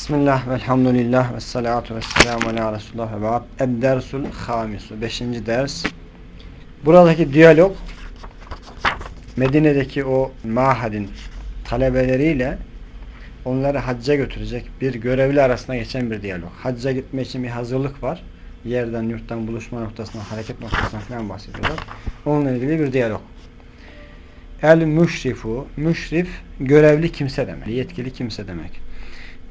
Bismillah, velhamdülillah, ve salatu ve selamu ala Resulullah ve ba'd. Ed-dersul hamisu. Beşinci ders. Buradaki diyalog, Medine'deki o mahadin talebeleriyle onları hacca götürecek bir görevli arasında geçen bir diyalog. Hacca gitme için bir hazırlık var. Yerden, yurttan, buluşma noktasına, hareket noktasına falan bahsediyorlar. Onunla ilgili bir diyalog. El müşrifu, müşrif görevli kimse demek, yetkili kimse demek.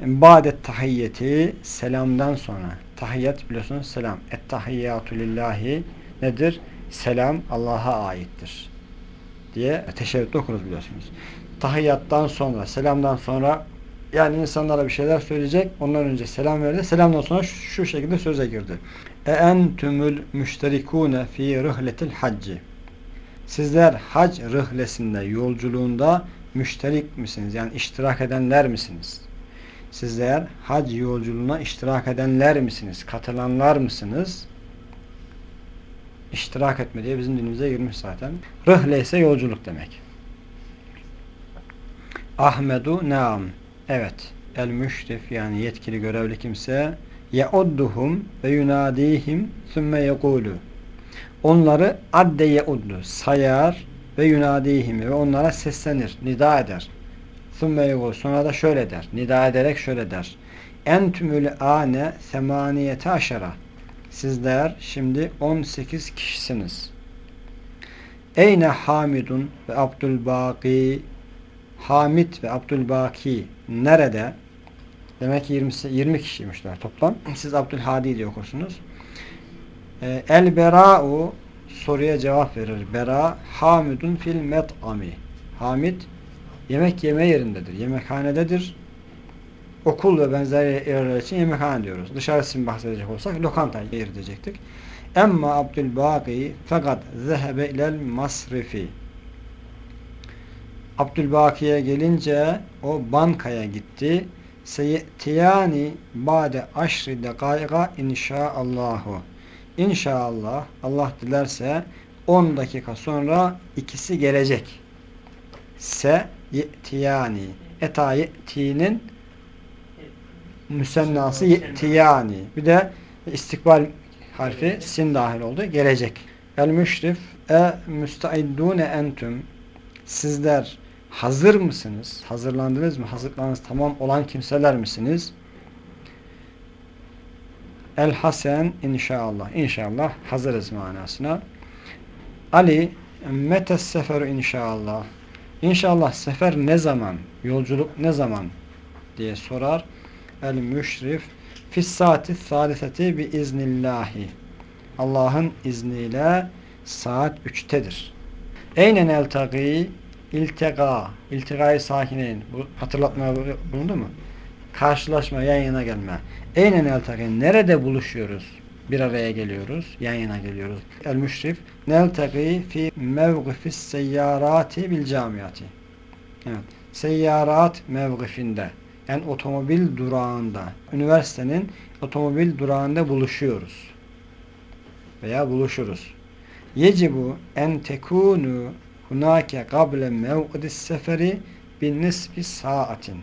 Ba'det tahiyyeti selamdan sonra. Tahiyyat biliyorsunuz selam. Et tahiyyatu lillahi nedir? Selam Allah'a aittir. Diye teşebbütte okuruz biliyorsunuz. Tahiyyattan sonra, selamdan sonra yani insanlara bir şeyler söyleyecek. Ondan önce selam verdi. Selamdan sonra şu, şu şekilde söze girdi. E entümül müşterikune fi rihletil hacci. Sizler hac rıhlesinde, yolculuğunda müşterik misiniz? Yani iştirak edenler misiniz? Sizler hac yolculuğuna iştirak edenler misiniz? Katılanlar mısınız? İştirak etme diye bizim dilimize girmiş zaten. Rıhle ise yolculuk demek. Ahmedu naam. Evet. El müşrif yani yetkili görevli kimse yeudduhum ve yunadihim sümme yekulu. Onları adde yeuddu sayar ve yunadihim ve onlara seslenir, nida eder. Yekulu. Sonra da şöyle der. Nida ederek şöyle der. Entümül ane semaniyete aşara. Sizler şimdi 18 kişisiniz. Eyne Hamidun ve Abdülbaki Hamid ve Abdülbaki nerede? Demek ki 20, 20 kişiymişler toplam. Siz Abdülhadi diye okursunuz. Ee, El Bera'u soruya cevap verir. Bera Hamidun fil met'ami. Hamid yemek yeme yerindedir. Yemekhanededir. Okul ve benzeri yerler için yemekhane diyoruz. Dışarısını bahsedecek olsak lokanta yer diyecektik. Emma Abdülbaki fakat zehebe ilel masrifi. Abdülbaki'ye gelince o bankaya gitti. Seyyetiyani ba'de aşri dekaiga inşaallahu. İnşallah Allah dilerse 10 dakika sonra ikisi gelecek. Se ye'tiyani. Eta ye'tinin müsennası ye'tiyani. Bir de istikbal harfi sin dahil oldu. Gelecek. El müşrif e müstaiddune entüm. Sizler hazır mısınız? Hazırlandınız mı? Hazırlandınız tamam olan kimseler misiniz? El Hasen inşallah. İnşallah hazırız manasına. Ali metes seferu inşallah. İnşallah sefer ne zaman? Yolculuk ne zaman? diye sorar. El müşrif fis saati saliseti bi iznillahi. Allah'ın izniyle saat 3'tedir. Eynen eltagi iltega iltigai sakineyn. Bu hatırlatmaya bulundu mu? Karşılaşma, yan yana gelme. Eynen eltagi nerede buluşuyoruz? Bir araya geliyoruz, yan yana geliyoruz. El müşrif neltagi fi mevgifis seyyarati bil camiati. Evet. Seyyarat mevgifinde yani otomobil durağında, üniversitenin otomobil durağında buluşuyoruz. Veya buluşuruz. Yecibu en tekunu hunake kable mev'idis seferi bin nisfi saatin.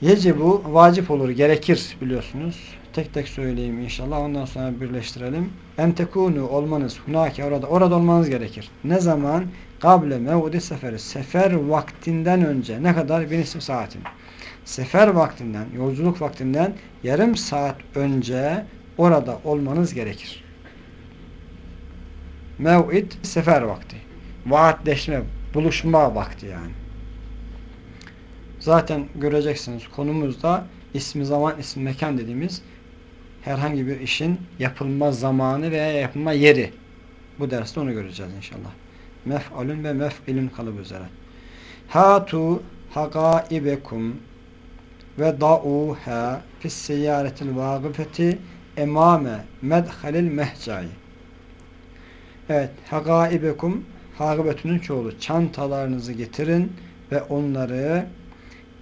Yecibu vacip olur, gerekir biliyorsunuz. Tek tek söyleyeyim inşallah. Ondan sonra birleştirelim. En tekunu olmanız, hunake orada, orada olmanız gerekir. Ne zaman? Kable mev'idis seferi. Sefer vaktinden önce. Ne kadar? Bir nisfi saatin. Sefer vaktinden, yolculuk vaktinden yarım saat önce orada olmanız gerekir. Mev'id sefer vakti. Vaatleşme, buluşma vakti yani. Zaten göreceksiniz konumuzda ismi zaman, ismi mekan dediğimiz herhangi bir işin yapılma zamanı veya yapılma yeri. Bu derste onu göreceğiz inşallah. Mef'alün ve mef'ilün kalıbı üzere. Hatu hagaibekum ve da'uha fis seyyaretil vagifeti emame medhalil mehcai. Evet, hagaibekum hagibetünün çoğulu. Çantalarınızı getirin ve onları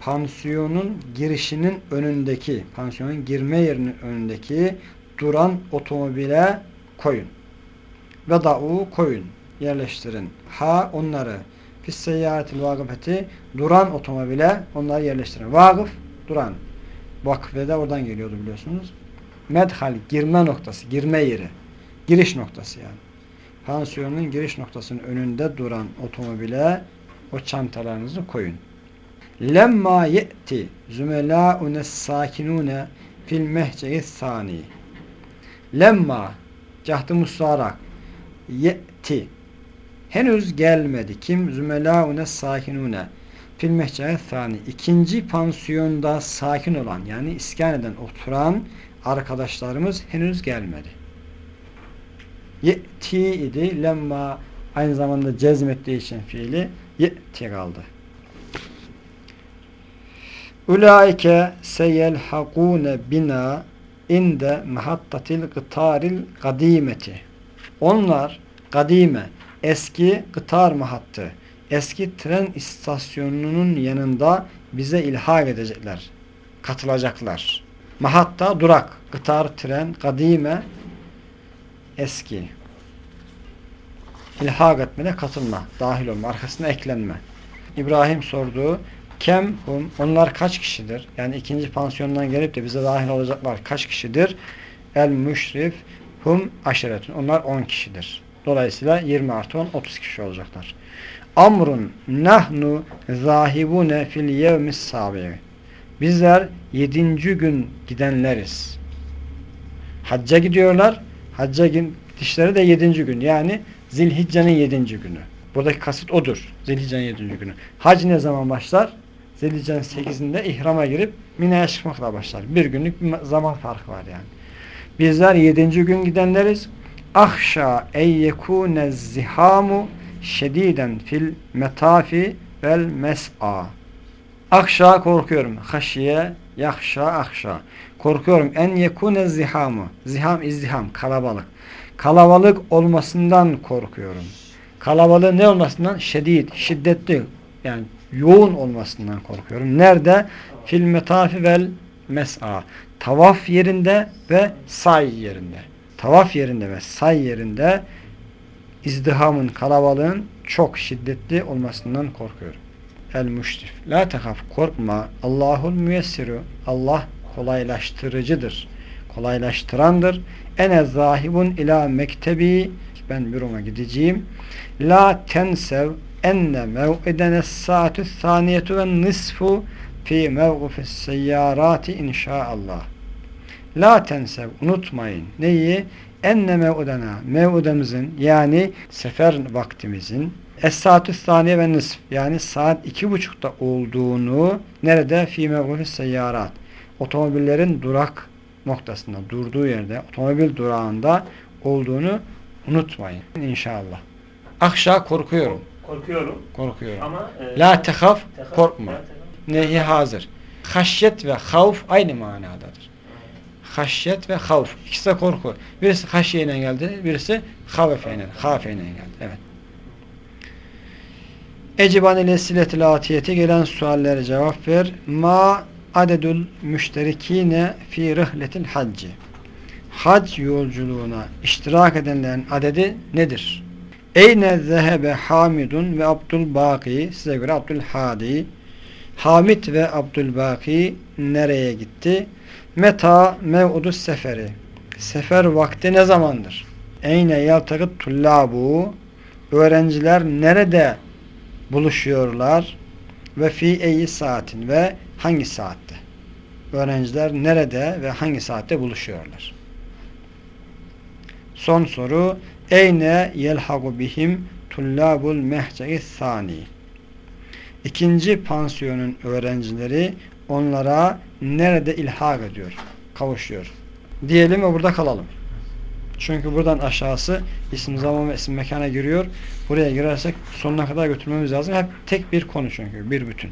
pansiyonun girişinin önündeki, pansiyonun girme yerinin önündeki duran otomobile koyun. Ve da'u koyun, yerleştirin. Ha onları fis seyyaretil vagifeti duran otomobile onları yerleştirin. Vagıf duran. Vakfe de oradan geliyordu biliyorsunuz. Medhal girme noktası, girme yeri. Giriş noktası yani. Pansiyonun giriş noktasının önünde duran otomobile o çantalarınızı koyun. Lemma ye'ti zümelâune sakinune fil mehce'i sani. Lemma cahdı musarak ye'ti henüz gelmedi. Kim? Zümelâune sakinune fil mehce'i sani. İkinci pansiyonda sakin olan yani iskan oturan arkadaşlarımız henüz gelmedi. Ye'ti idi. Lemma aynı zamanda cezmettiği için fiili ye'ti kaldı. Ulaike seyelhakune bina inde mahattatil gıtaril kadimeti. Onlar kadime, eski gıtar mahattı, eski tren istasyonunun yanında bize ilhak edecekler, katılacaklar. Mahatta durak, gıtar, tren, kadime, eski. İlhak etmede katılma, dahil olma, arkasına eklenme. İbrahim sorduğu Kem hum, onlar kaç kişidir? Yani ikinci pansiyondan gelip de bize dahil olacaklar kaç kişidir? El müşrif hum aşiretun. Onlar 10 kişidir. Dolayısıyla 20 artı 10 30 kişi olacaklar. Amrun nahnu zahibune fil yevmis sabi'i. Bizler 7. gün gidenleriz. Hacca gidiyorlar. Hacca gidişleri de 7. gün. Yani Zilhicce'nin 7. günü. Buradaki kasıt odur. Zilhicce'nin 7. günü. Hac ne zaman başlar? Zilhicce'nin 8'inde ihrama girip Mina'ya çıkmakla başlar. Bir günlük bir zaman farkı var yani. Bizler 7. gün gidenleriz. Ahşa ey yekune zihamu şediden fil metafi vel mes'a. Akşa korkuyorum. Haşiye yakşa akşa. Korkuyorum. En yekune zihamu. Ziham izdiham. Kalabalık. Kalabalık olmasından korkuyorum. Kalabalığın ne olmasından? Şedid, şiddetli. Yani yoğun olmasından korkuyorum. Nerede? Fil metafi vel mes'a. Tavaf yerinde ve say yerinde. Tavaf yerinde ve say yerinde izdihamın, kalabalığın çok şiddetli olmasından korkuyorum. El müşrif. La tehaf. Korkma. Allahul müyessiru. Allah kolaylaştırıcıdır. Kolaylaştırandır. Ene zahibun ila mektebi. Ben büroma gideceğim. La tensev enne mev'idenes saatü saniyetu ve nisfu fi mevgufis seyyarati inşaallah. La tensev unutmayın. Neyi? Enne mev'udena mev'udemizin yani sefer vaktimizin Es-saatü saniye ve nisf yani saat iki buçukta olduğunu nerede? Fi mevgufis seyyarat. Otomobillerin durak noktasında durduğu yerde otomobil durağında olduğunu unutmayın inşallah. Akşa korkuyorum. Korkuyorum. Korkuyorum. Ama e, La tehaf tehaf- korkma. la tehaf. Nehi hazır. Haşyet ve havf aynı manadadır. Haşyet ve havf. İkisi de korku. Birisi haşyeyle geldi, birisi havfeyle, hafeyle geldi. Evet. Eciban ile siletil atiyeti gelen suallere cevap ver. Ma adedul müşterikine fi rihletil hacci. Hac yolculuğuna iştirak edenlerin adedi nedir? Eyne zehebe Hamidun ve Abdülbaki size göre Abdülhadi Hamid ve Abdülbaki nereye gitti? Meta mev'udu seferi Sefer vakti ne zamandır? Eyne yaltakıt tullabu Öğrenciler nerede buluşuyorlar? Ve fi eyi saatin ve hangi saatte? Öğrenciler nerede ve hangi saatte buluşuyorlar? Son soru Eyne yelhagu bihim tullabul mehce'i sani İkinci pansiyonun öğrencileri onlara nerede ilhak ediyor, kavuşuyor. Diyelim ve burada kalalım. Çünkü buradan aşağısı isim zaman ve isim mekana giriyor. Buraya girersek sonuna kadar götürmemiz lazım. Hep tek bir konu çünkü, bir bütün.